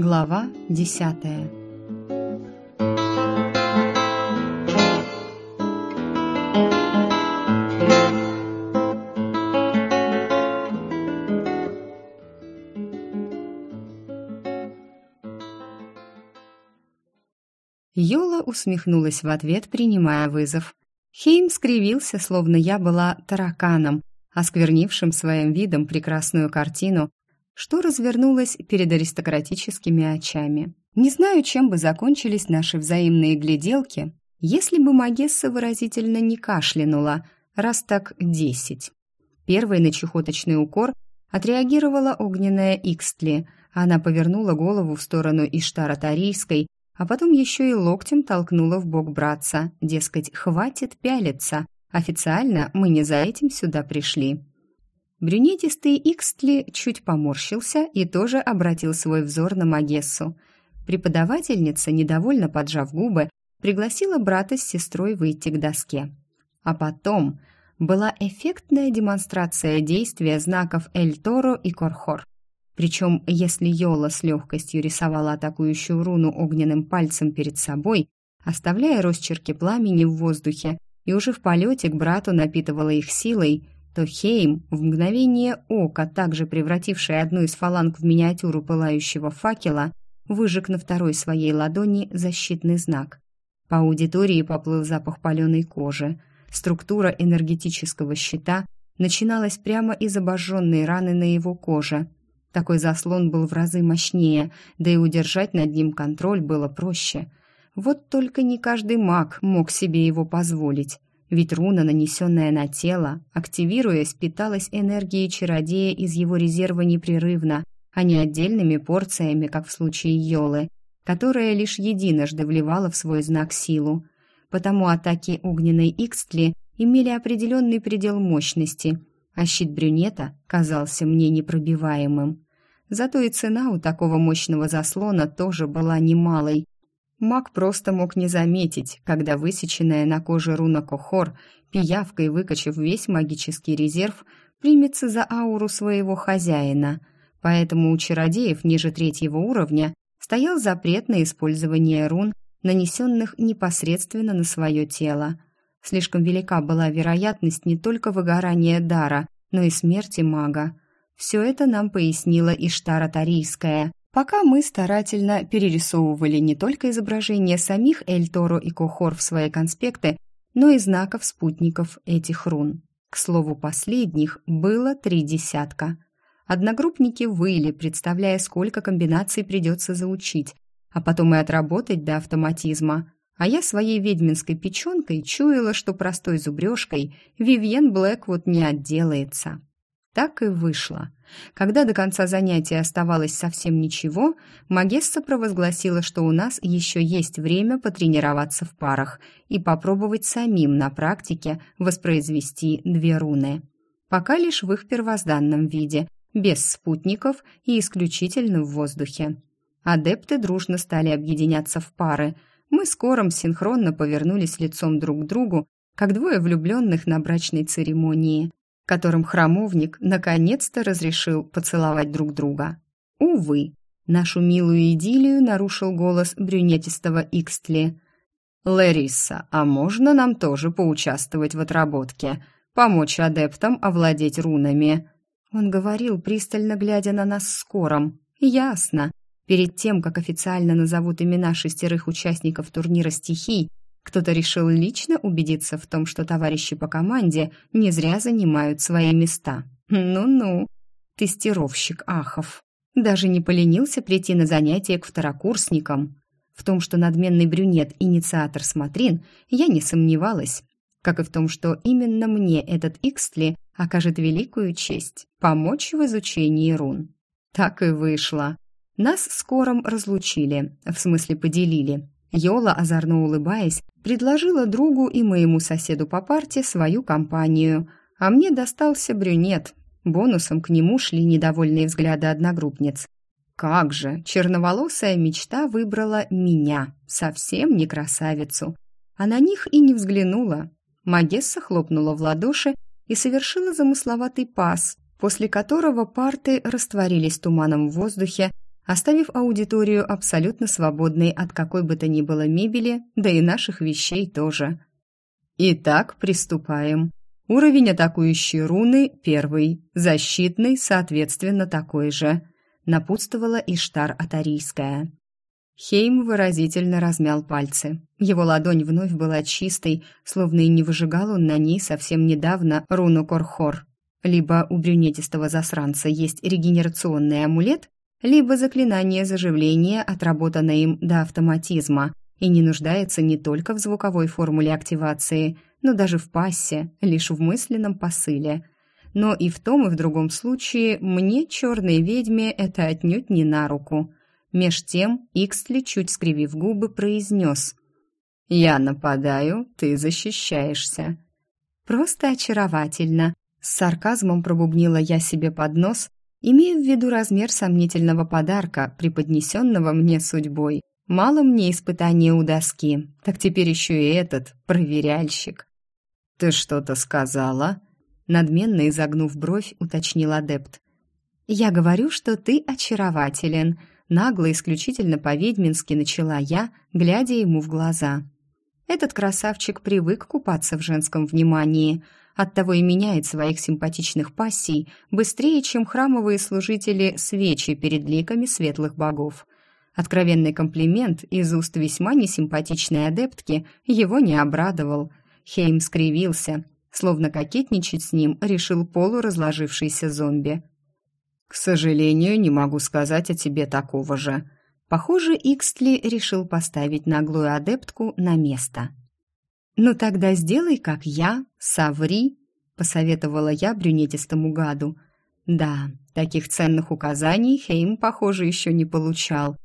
Глава десятая Йола усмехнулась в ответ, принимая вызов. Хейм скривился, словно я была тараканом, осквернившим своим видом прекрасную картину, что развернулось перед аристократическими очами. Не знаю, чем бы закончились наши взаимные гляделки, если бы Магесса выразительно не кашлянула, раз так десять. Первый на чехоточный укор отреагировала огненная Икстли. Она повернула голову в сторону Иштара Тарийской, а потом еще и локтем толкнула в бок братца, дескать, хватит пялиться, официально мы не за этим сюда пришли. Брюнетистый Икстли чуть поморщился и тоже обратил свой взор на Магессу. Преподавательница, недовольно поджав губы, пригласила брата с сестрой выйти к доске. А потом была эффектная демонстрация действия знаков Эль-Торо и Корхор. Причем, если Йола с легкостью рисовала атакующую руну огненным пальцем перед собой, оставляя росчерки пламени в воздухе, и уже в полете к брату напитывала их силой, то Хейм, в мгновение ока, также превративший одну из фаланг в миниатюру пылающего факела, выжег на второй своей ладони защитный знак. По аудитории поплыл запах паленой кожи. Структура энергетического щита начиналась прямо из обожженной раны на его коже – такой заслон был в разы мощнее, да и удержать над ним контроль было проще. Вот только не каждый маг мог себе его позволить, ведь руна, нанесенная на тело, активируясь, питалась энергией чародея из его резерва непрерывно, а не отдельными порциями, как в случае Йолы, которая лишь единожды вливала в свой знак силу. Потому атаки огненной Икстли имели определенный предел мощности – а щит брюнета казался мне непробиваемым. Зато и цена у такого мощного заслона тоже была немалой. Маг просто мог не заметить, когда высеченная на коже руна Кохор, пиявкой выкачав весь магический резерв, примется за ауру своего хозяина. Поэтому у чародеев ниже третьего уровня стоял запрет на использование рун, нанесенных непосредственно на свое тело – Слишком велика была вероятность не только выгорания дара, но и смерти мага. Все это нам пояснила Иштара Тарийская, пока мы старательно перерисовывали не только изображения самих Эльторо и Кохор в свои конспекты, но и знаков спутников этих рун. К слову, последних было три десятка. Одногруппники выли, представляя, сколько комбинаций придется заучить, а потом и отработать до автоматизма а я своей ведьминской печенкой чуяла, что простой зубрежкой Вивьен Блэквуд не отделается. Так и вышло. Когда до конца занятия оставалось совсем ничего, Магесса провозгласила, что у нас еще есть время потренироваться в парах и попробовать самим на практике воспроизвести две руны. Пока лишь в их первозданном виде, без спутников и исключительно в воздухе. Адепты дружно стали объединяться в пары – мы с Кором синхронно повернулись лицом друг к другу, как двое влюбленных на брачной церемонии, которым храмовник наконец-то разрешил поцеловать друг друга. Увы, нашу милую идиллию нарушил голос брюнетистого Икстли. «Лариса, а можно нам тоже поучаствовать в отработке? Помочь адептам овладеть рунами?» Он говорил, пристально глядя на нас с Кором. «Ясно. Перед тем, как официально назовут имена шестерых участников турнира стихий, кто-то решил лично убедиться в том, что товарищи по команде не зря занимают свои места. Ну-ну, тестировщик Ахов. Даже не поленился прийти на занятия к второкурсникам. В том, что надменный брюнет – инициатор смотрин, я не сомневалась. Как и в том, что именно мне этот Икстли окажет великую честь – помочь в изучении рун. Так и вышло. Нас скором разлучили, в смысле поделили. Йола, озорно улыбаясь, предложила другу и моему соседу по парте свою компанию, а мне достался брюнет. Бонусом к нему шли недовольные взгляды одногруппниц. Как же, черноволосая мечта выбрала меня, совсем не красавицу. А на них и не взглянула. Магесса хлопнула в ладоши и совершила замысловатый пас, после которого парты растворились туманом в воздухе, оставив аудиторию абсолютно свободной от какой бы то ни было мебели, да и наших вещей тоже. Итак, приступаем. Уровень атакующей руны – первый, защитный, соответственно, такой же. Напутствовала Иштар Атарийская. Хейм выразительно размял пальцы. Его ладонь вновь была чистой, словно и не выжигал он на ней совсем недавно руну Корхор. Либо у брюнетистого засранца есть регенерационный амулет, либо заклинание заживления отработано им до автоматизма и не нуждается не только в звуковой формуле активации – но даже в пассе, лишь в мысленном посыле. Но и в том, и в другом случае мне, черной ведьме, это отнюдь не на руку. Меж тем Иксли, чуть скривив губы, произнес «Я нападаю, ты защищаешься». «Просто очаровательно», — с сарказмом пробубнила я себе под нос, имея в виду размер сомнительного подарка, преподнесенного мне судьбой. Мало мне испытания у доски, так теперь еще и этот проверяльщик. «Ты что-то сказала?» Надменно изогнув бровь, уточнил адепт. «Я говорю, что ты очарователен», нагло исключительно по-ведьмински начала я, глядя ему в глаза. Этот красавчик привык купаться в женском внимании, оттого и меняет своих симпатичных пассий быстрее, чем храмовые служители свечи перед ликами светлых богов. Откровенный комплимент из уст весьма несимпатичной адептки его не обрадовал, Хейм скривился, словно кокетничать с ним решил полуразложившийся зомби. «К сожалению, не могу сказать о тебе такого же». Похоже, Икстли решил поставить наглую адептку на место. «Ну тогда сделай, как я, соври», — посоветовала я брюнетистому гаду. Да, таких ценных указаний Хейм, похоже, еще не получал.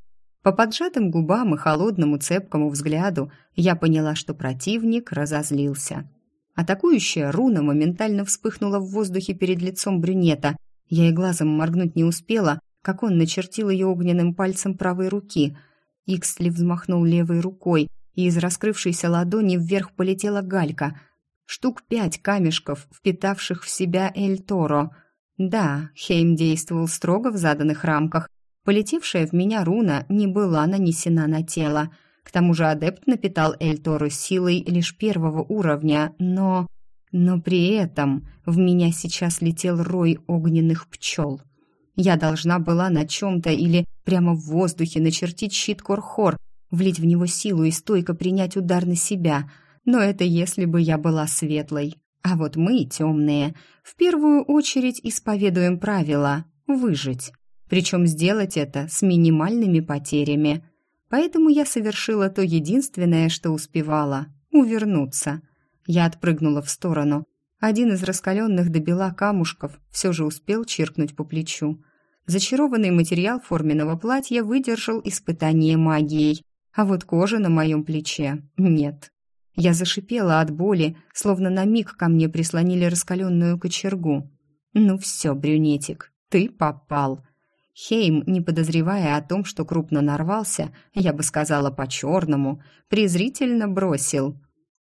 По поджатым губам и холодному цепкому взгляду я поняла, что противник разозлился. Атакующая руна моментально вспыхнула в воздухе перед лицом брюнета. Я и глазом моргнуть не успела, как он начертил ее огненным пальцем правой руки. Иксли взмахнул левой рукой, и из раскрывшейся ладони вверх полетела галька. Штук пять камешков, впитавших в себя Эль Торо. Да, Хейм действовал строго в заданных рамках, Полетевшая в меня руна не была нанесена на тело. К тому же адепт напитал Эльтору силой лишь первого уровня, но... Но при этом в меня сейчас летел рой огненных пчел. Я должна была на чем-то или прямо в воздухе начертить щит Корхор, влить в него силу и стойко принять удар на себя. Но это если бы я была светлой. А вот мы, темные, в первую очередь исповедуем правила «выжить». Причем сделать это с минимальными потерями. Поэтому я совершила то единственное, что успевала — увернуться. Я отпрыгнула в сторону. Один из раскаленных до бела камушков все же успел чиркнуть по плечу. Зачарованный материал форменного платья выдержал испытание магией, а вот кожа на моем плече — нет. Я зашипела от боли, словно на миг ко мне прислонили раскаленную кочергу. «Ну все, брюнетик, ты попал!» Хейм, не подозревая о том, что крупно нарвался, я бы сказала по-черному, презрительно бросил.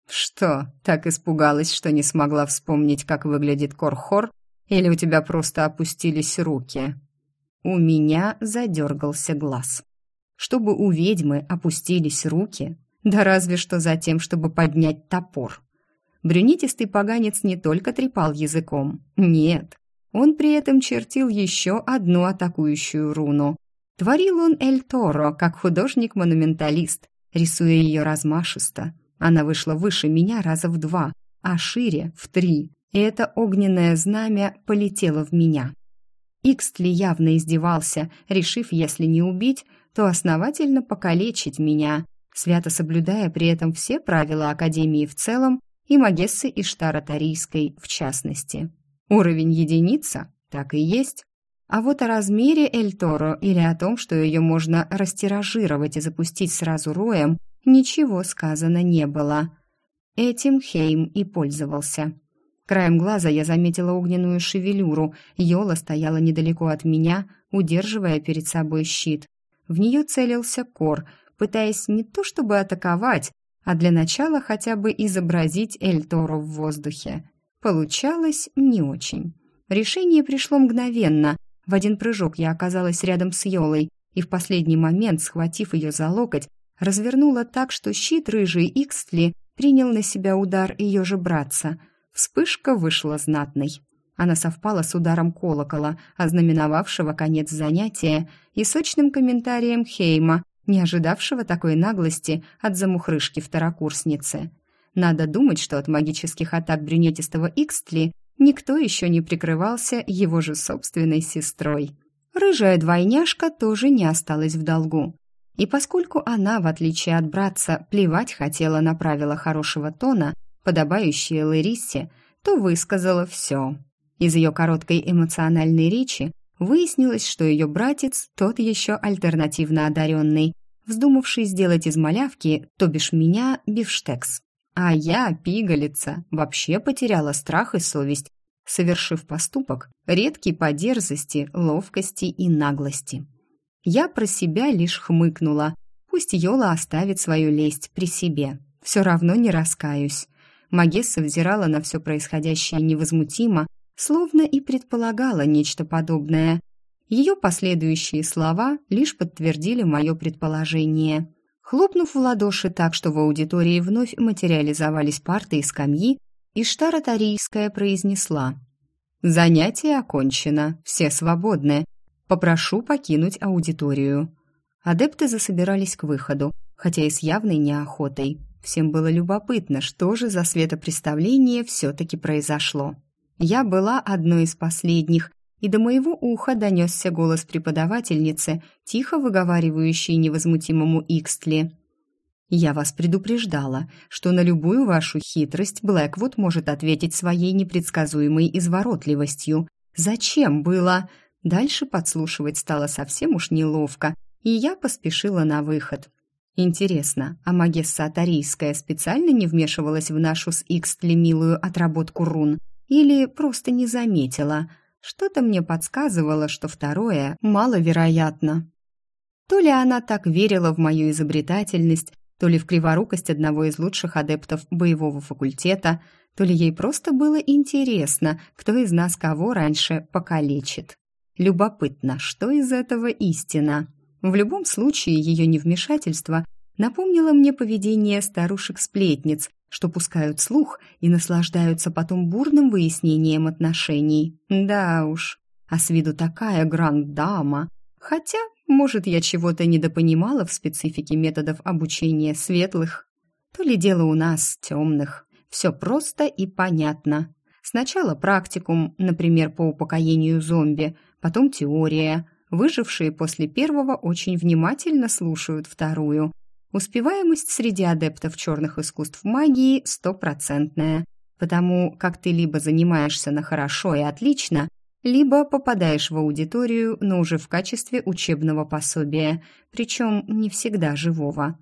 «Что, так испугалась, что не смогла вспомнить, как выглядит Корхор? Или у тебя просто опустились руки?» У меня задергался глаз. Чтобы у ведьмы опустились руки, да разве что за тем, чтобы поднять топор. Брюнетистый поганец не только трепал языком, нет, он при этом чертил еще одну атакующую руну. Творил он Эль Торо, как художник-монументалист, рисуя ее размашисто. Она вышла выше меня раза в два, а шире в три, и это огненное знамя полетело в меня. Икстли явно издевался, решив, если не убить, то основательно покалечить меня, свято соблюдая при этом все правила Академии в целом и Магессы Иштара Тарийской в частности. Уровень единица? Так и есть. А вот о размере Эль Торо или о том, что ее можно растиражировать и запустить сразу роем, ничего сказано не было. Этим Хейм и пользовался. Краем глаза я заметила огненную шевелюру. Йола стояла недалеко от меня, удерживая перед собой щит. В нее целился Кор, пытаясь не то чтобы атаковать, а для начала хотя бы изобразить Эль Торо в воздухе. Получалось не очень. Решение пришло мгновенно. В один прыжок я оказалась рядом с Йолой, и в последний момент, схватив ее за локоть, развернула так, что щит рыжий Икстли принял на себя удар ее же братца. Вспышка вышла знатной. Она совпала с ударом колокола, ознаменовавшего конец занятия, и сочным комментарием Хейма, не ожидавшего такой наглости от замухрышки-второкурсницы. Надо думать, что от магических атак брюнетистого Икстли никто еще не прикрывался его же собственной сестрой. Рыжая двойняшка тоже не осталась в долгу. И поскольку она, в отличие от братца, плевать хотела на правила хорошего тона, подобающие Ларисе, то высказала все. Из ее короткой эмоциональной речи выяснилось, что ее братец тот еще альтернативно одаренный, вздумавший сделать из малявки, то бишь меня, бифштекс. А я, пигалица, вообще потеряла страх и совесть, совершив поступок, редкий по дерзости, ловкости и наглости. Я про себя лишь хмыкнула. Пусть Йола оставит свою лесть при себе. Все равно не раскаюсь. Магесса взирала на все происходящее невозмутимо, словно и предполагала нечто подобное. Ее последующие слова лишь подтвердили мое предположение. Хлопнув в ладоши так, что в аудитории вновь материализовались парты и скамьи, Иштара Тарийская произнесла «Занятие окончено, все свободны. Попрошу покинуть аудиторию». Адепты засобирались к выходу, хотя и с явной неохотой. Всем было любопытно, что же за светопреставление все-таки произошло. Я была одной из последних, и до моего уха донесся голос преподавательницы, тихо выговаривающей невозмутимому Икстли. «Я вас предупреждала, что на любую вашу хитрость Блэквуд может ответить своей непредсказуемой изворотливостью. Зачем было?» Дальше подслушивать стало совсем уж неловко, и я поспешила на выход. Интересно, а магесса Атарийская специально не вмешивалась в нашу с Икстли милую отработку рун? Или просто не заметила? Что-то мне подсказывало, что второе маловероятно. То ли она так верила в мою изобретательность, то ли в криворукость одного из лучших адептов боевого факультета, то ли ей просто было интересно, кто из нас кого раньше покалечит. Любопытно, что из этого истина. В любом случае, ее невмешательство напомнило мне поведение старушек-сплетниц, что пускают слух и наслаждаются потом бурным выяснением отношений. Да уж, а с виду такая гранд-дама. Хотя, может, я чего-то недопонимала в специфике методов обучения светлых. То ли дело у нас, темных. Все просто и понятно. Сначала практикум, например, по упокоению зомби, потом теория. Выжившие после первого очень внимательно слушают вторую. Успеваемость среди адептов черных искусств магии стопроцентная, потому как ты либо занимаешься на хорошо и отлично, либо попадаешь в аудиторию, но уже в качестве учебного пособия, причем не всегда живого.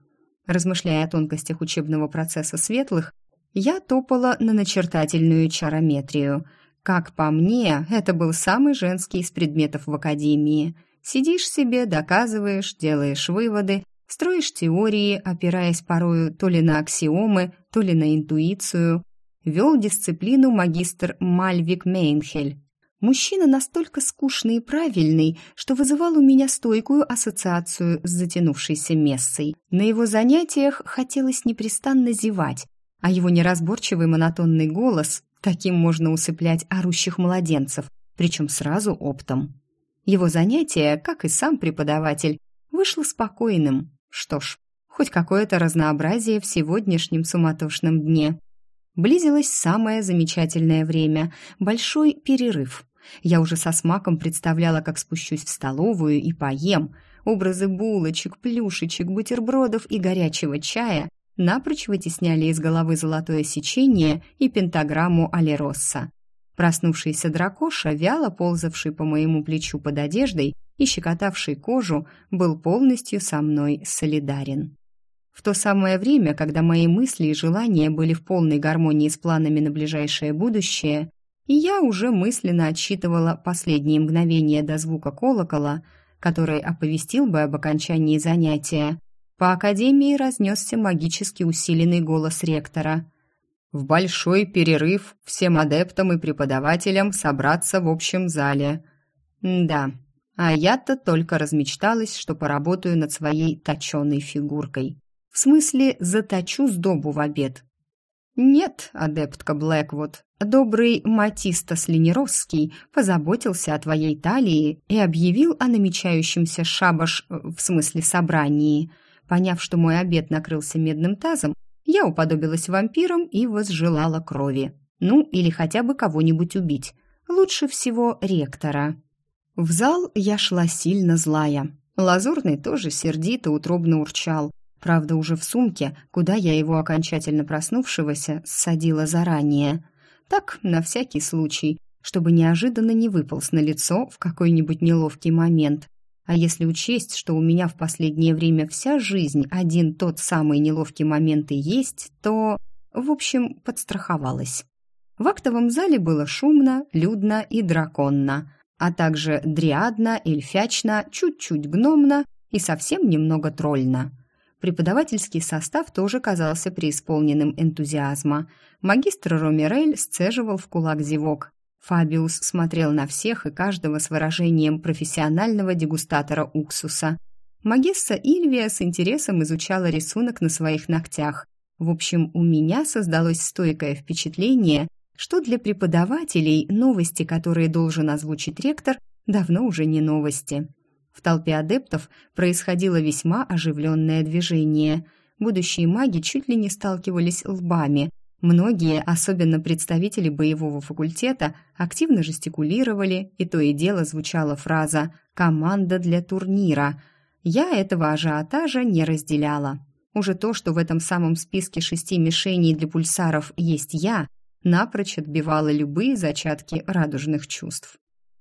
Размышляя о тонкостях учебного процесса светлых, я топала на начертательную чарометрию – как по мне, это был самый женский из предметов в академии. Сидишь себе, доказываешь, делаешь выводы, строишь теории, опираясь порою то ли на аксиомы, то ли на интуицию. Вел дисциплину магистр Мальвик Мейнхель. Мужчина настолько скучный и правильный, что вызывал у меня стойкую ассоциацию с затянувшейся мессой. На его занятиях хотелось непрестанно зевать, а его неразборчивый монотонный голос Таким можно усыплять орущих младенцев, причем сразу оптом. Его занятие, как и сам преподаватель, вышло спокойным. Что ж, хоть какое-то разнообразие в сегодняшнем суматошном дне. Близилось самое замечательное время – большой перерыв. Я уже со смаком представляла, как спущусь в столовую и поем. Образы булочек, плюшечек, бутербродов и горячего чая напрочь вытесняли из головы золотое сечение и пентаграмму Алеросса. Проснувшийся дракоша, вяло ползавший по моему плечу под одеждой и щекотавший кожу, был полностью со мной солидарен. В то самое время, когда мои мысли и желания были в полной гармонии с планами на ближайшее будущее, и я уже мысленно отсчитывала последние мгновения до звука колокола, который оповестил бы об окончании занятия, по академии разнесся магически усиленный голос ректора. «В большой перерыв всем адептам и преподавателям собраться в общем зале». «Да, А я-то только размечталась, что поработаю над своей точеной фигуркой. В смысле, заточу сдобу в обед. Нет, адептка Блэквуд, добрый Матистас Ленеросский позаботился о твоей талии и объявил о намечающемся шабаш, в смысле собрании. Поняв, что мой обед накрылся медным тазом, я уподобилась вампирам и возжелала крови. Ну, или хотя бы кого-нибудь убить. Лучше всего ректора. В зал я шла сильно злая. Лазурный тоже сердито утробно урчал. Правда, уже в сумке, куда я его окончательно проснувшегося ссадила заранее. Так, на всякий случай, чтобы неожиданно не выполз на лицо в какой-нибудь неловкий момент. А если учесть, что у меня в последнее время вся жизнь один тот самый неловкий момент и есть, то, в общем, подстраховалась. В актовом зале было шумно, людно и драконно а также дриадно, эльфячно, чуть-чуть гномно и совсем немного тролльно. Преподавательский состав тоже казался преисполненным энтузиазма. Магистр Ромерель сцеживал в кулак зевок. Фабиус смотрел на всех и каждого с выражением профессионального дегустатора уксуса. Магесса Ильвия с интересом изучала рисунок на своих ногтях. В общем, у меня создалось стойкое впечатление, что для преподавателей новости, которые должен озвучить ректор, давно уже не новости. В толпе адептов происходило весьма оживленное движение. Будущие маги чуть ли не сталкивались лбами. Многие, особенно представители боевого факультета, активно жестикулировали, и то и дело звучала фраза «команда для турнира». Я этого ажиотажа не разделяла. Уже то, что в этом самом списке шести мишеней для пульсаров есть я – напрочь отбивала любые зачатки радужных чувств.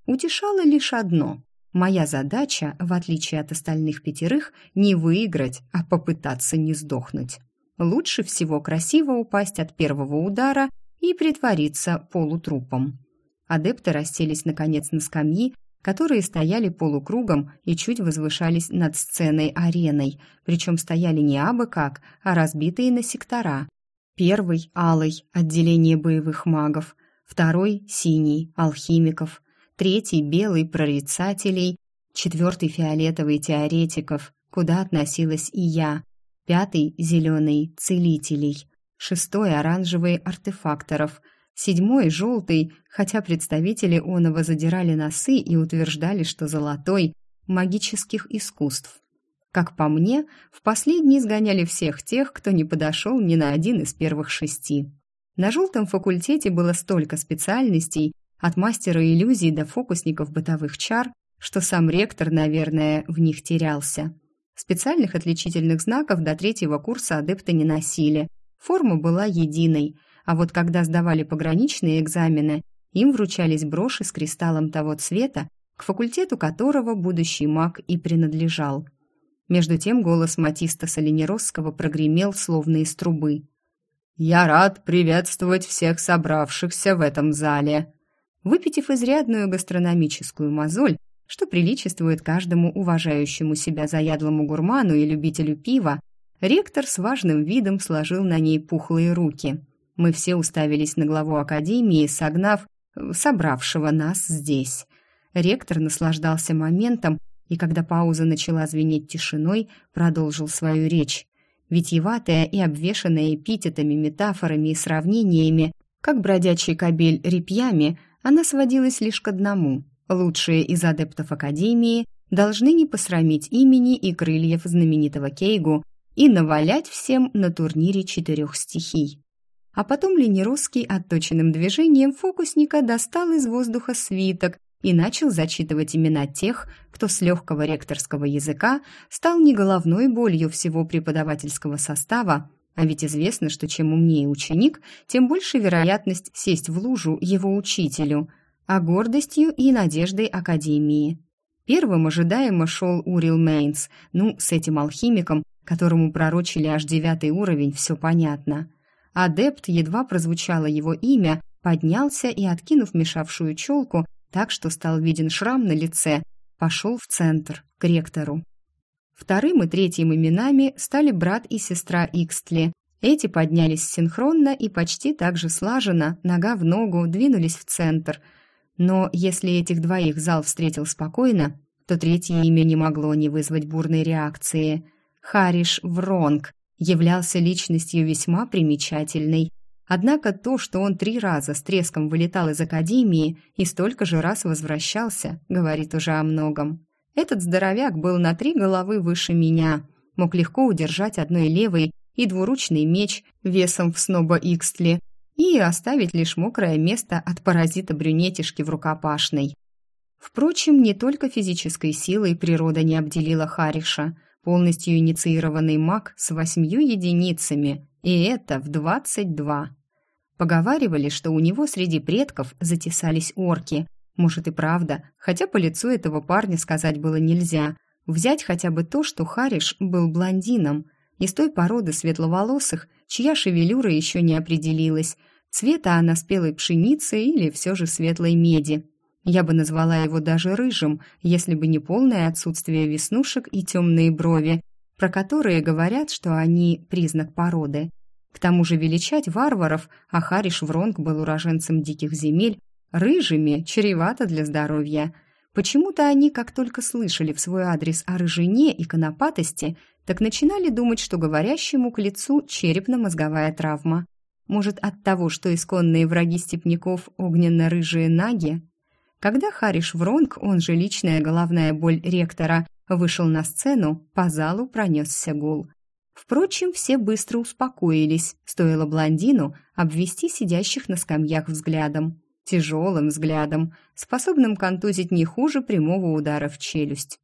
Утешало лишь одно. Моя задача, в отличие от остальных пятерых, не выиграть, а попытаться не сдохнуть. Лучше всего красиво упасть от первого удара и притвориться полутрупом. Адепты расселись наконец на скамьи, которые стояли полукругом и чуть возвышались над сценой-ареной, причем стояли не абы как, а разбитые на сектора, Первый – алый, отделение боевых магов. Второй – синий, алхимиков. Третий – белый, прорицателей. Четвертый – фиолетовый, теоретиков, куда относилась и я. Пятый – зеленый, целителей. Шестой – оранжевый, артефакторов. Седьмой – желтый, хотя представители оного задирали носы и утверждали, что золотой – магических искусств. Как по мне, в последний сгоняли всех тех, кто не подошел ни на один из первых шести. На желтом факультете было столько специальностей, от мастера иллюзий до фокусников бытовых чар, что сам ректор, наверное, в них терялся. Специальных отличительных знаков до третьего курса адепты не носили. Форма была единой, а вот когда сдавали пограничные экзамены, им вручались броши с кристаллом того цвета, к факультету которого будущий маг и принадлежал – между тем голос Матиста Соленеросского прогремел, словно из трубы. «Я рад приветствовать всех собравшихся в этом зале!» Выпитив изрядную гастрономическую мозоль, что приличествует каждому уважающему себя заядлому гурману и любителю пива, ректор с важным видом сложил на ней пухлые руки. Мы все уставились на главу академии, согнав собравшего нас здесь. Ректор наслаждался моментом, и когда пауза начала звенеть тишиной, продолжил свою речь. Витьеватая и обвешанная эпитетами, метафорами и сравнениями, как бродячий кобель репьями, она сводилась лишь к одному. Лучшие из адептов Академии должны не посрамить имени и крыльев знаменитого Кейгу и навалять всем на турнире четырех стихий. А потом Ленеросский отточенным движением фокусника достал из воздуха свиток и начал зачитывать имена тех, кто с легкого ректорского языка стал не головной болью всего преподавательского состава, а ведь известно, что чем умнее ученик, тем больше вероятность сесть в лужу его учителю, а гордостью и надеждой Академии. Первым ожидаемо шел Урил Мейнс, ну, с этим алхимиком, которому пророчили аж девятый уровень, все понятно. Адепт, едва прозвучало его имя, поднялся и, откинув мешавшую челку, так что стал виден шрам на лице, пошел в центр, к ректору. Вторым и третьим именами стали брат и сестра Икстли. Эти поднялись синхронно и почти так же слаженно, нога в ногу, двинулись в центр. Но если этих двоих зал встретил спокойно, то третье имя не могло не вызвать бурной реакции. Хариш Вронг являлся личностью весьма примечательной. Однако то, что он три раза с треском вылетал из академии и столько же раз возвращался, говорит уже о многом. Этот здоровяк был на три головы выше меня, мог легко удержать одной левой и двуручный меч весом в сноба Икстли и оставить лишь мокрое место от паразита-брюнетишки в рукопашной. Впрочем, не только физической силой природа не обделила Хариша, полностью инициированный маг с восьмью единицами, и это в двадцать два. Поговаривали, что у него среди предков затесались орки. Может и правда, хотя по лицу этого парня сказать было нельзя. Взять хотя бы то, что Хариш был блондином, из той породы светловолосых, чья шевелюра еще не определилась, цвета она спелой пшеницы или все же светлой меди. Я бы назвала его даже рыжим, если бы не полное отсутствие веснушек и темные брови, про которые говорят, что они признак породы. К тому же величать варваров, а Хариш Вронг был уроженцем диких земель, рыжими чревато для здоровья. Почему-то они, как только слышали в свой адрес о рыжине и конопатости, так начинали думать, что говорящему к лицу черепно-мозговая травма. Может, от того, что исконные враги степняков огненно-рыжие наги? Когда Хариш Вронг, он же личная головная боль ректора, вышел на сцену, по залу пронесся гул. Впрочем, все быстро успокоились, стоило блондину обвести сидящих на скамьях взглядом. Тяжелым взглядом, способным контузить не хуже прямого удара в челюсть.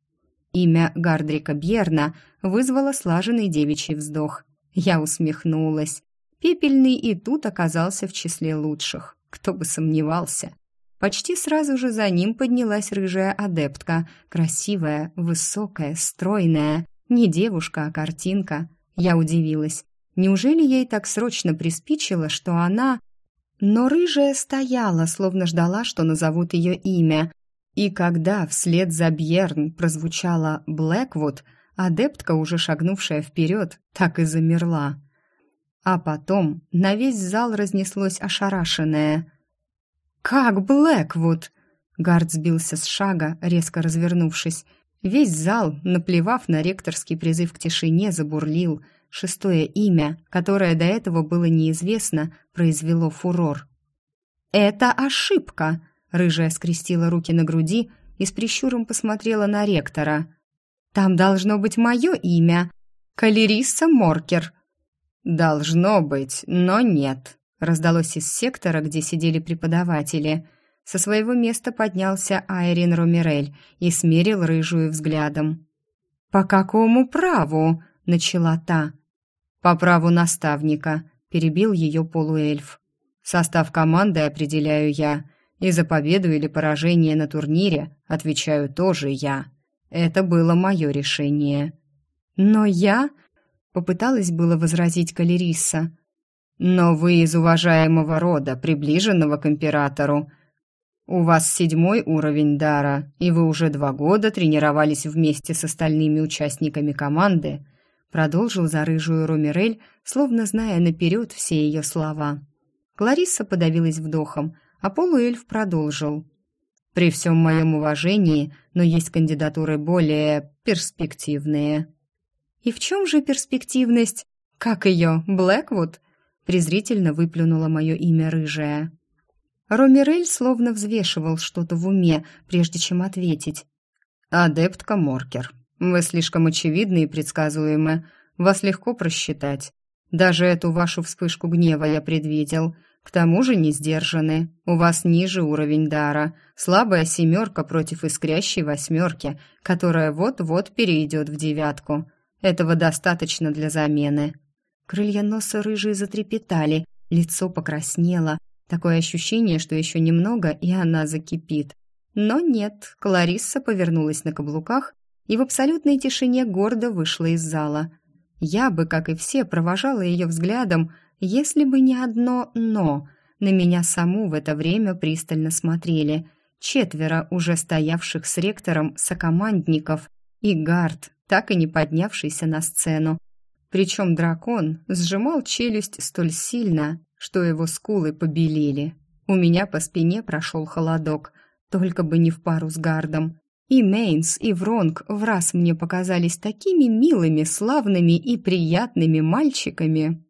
Имя Гардрика Бьерна вызвало слаженный девичий вздох. Я усмехнулась. Пепельный и тут оказался в числе лучших. Кто бы сомневался. Почти сразу же за ним поднялась рыжая адептка, красивая, высокая, стройная. Не девушка, а картинка. Я удивилась. Неужели ей так срочно приспичило, что она... Но рыжая стояла, словно ждала, что назовут ее имя. И когда вслед за Бьерн прозвучала «Блэквуд», адептка, уже шагнувшая вперед, так и замерла. А потом на весь зал разнеслось ошарашенное «Как Блэквуд?» Гард сбился с шага, резко развернувшись. Весь зал, наплевав на ректорский призыв к тишине, забурлил. Шестое имя, которое до этого было неизвестно, произвело фурор. «Это ошибка!» Рыжая скрестила руки на груди и с прищуром посмотрела на ректора. «Там должно быть мое имя. Калерисса Моркер». «Должно быть, но нет», раздалось из сектора, где сидели преподаватели. Со своего места поднялся Айрин Ромерель и смерил рыжую взглядом. «По какому праву?» — начала та. «По праву наставника», — перебил ее полуэльф. «Состав команды определяю я, и за победу или поражение на турнире отвечаю тоже я. Это было мое решение». «Но я...» — попыталась было возразить Калерисса, но вы из уважаемого рода, приближенного к императору. У вас седьмой уровень дара, и вы уже два года тренировались вместе с остальными участниками команды», продолжил за рыжую Ромерель, словно зная наперед все ее слова. Кларисса подавилась вдохом, а полуэльф продолжил. «При всем моем уважении, но есть кандидатуры более перспективные». «И в чем же перспективность? Как ее, Блэквуд?» презрительно выплюнула мое имя рыжая. Ромерель словно взвешивал что-то в уме, прежде чем ответить. «Адептка Моркер, вы слишком очевидны и предсказуемы. Вас легко просчитать. Даже эту вашу вспышку гнева я предвидел. К тому же не сдержаны. У вас ниже уровень дара. Слабая семерка против искрящей восьмерки, которая вот-вот перейдет в девятку. Этого достаточно для замены. Крылья носа рыжие затрепетали, лицо покраснело. Такое ощущение, что еще немного, и она закипит. Но нет, Кларисса повернулась на каблуках и в абсолютной тишине гордо вышла из зала. Я бы, как и все, провожала ее взглядом, если бы не одно «но». На меня саму в это время пристально смотрели. Четверо уже стоявших с ректором сокомандников и гард, так и не поднявшийся на сцену. Причем дракон сжимал челюсть столь сильно, что его скулы побелели. У меня по спине прошел холодок, только бы не в пару с гардом. И Мейнс, и Вронг в раз мне показались такими милыми, славными и приятными мальчиками.